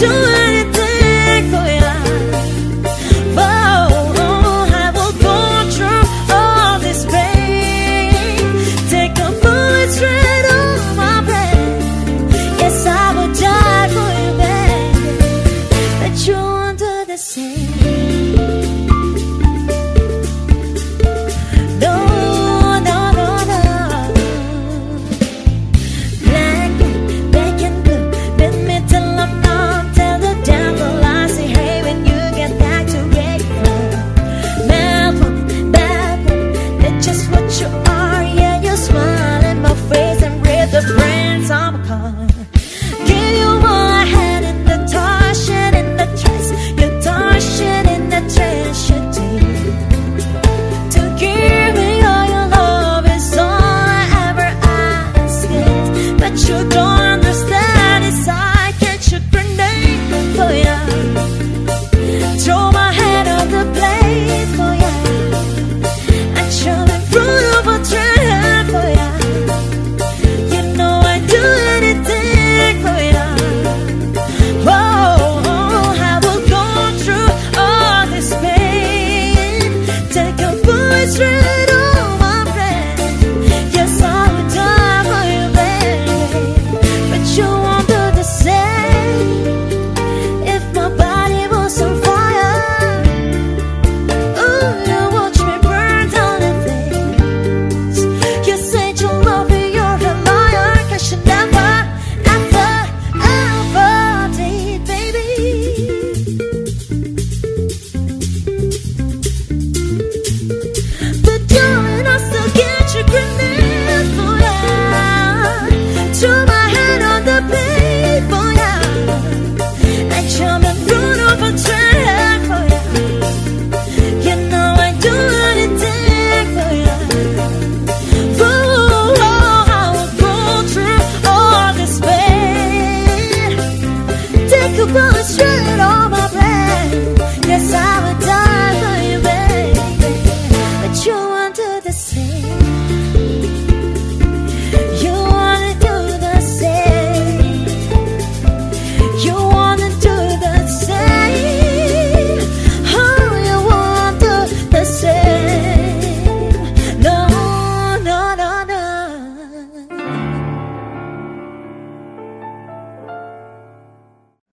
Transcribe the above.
do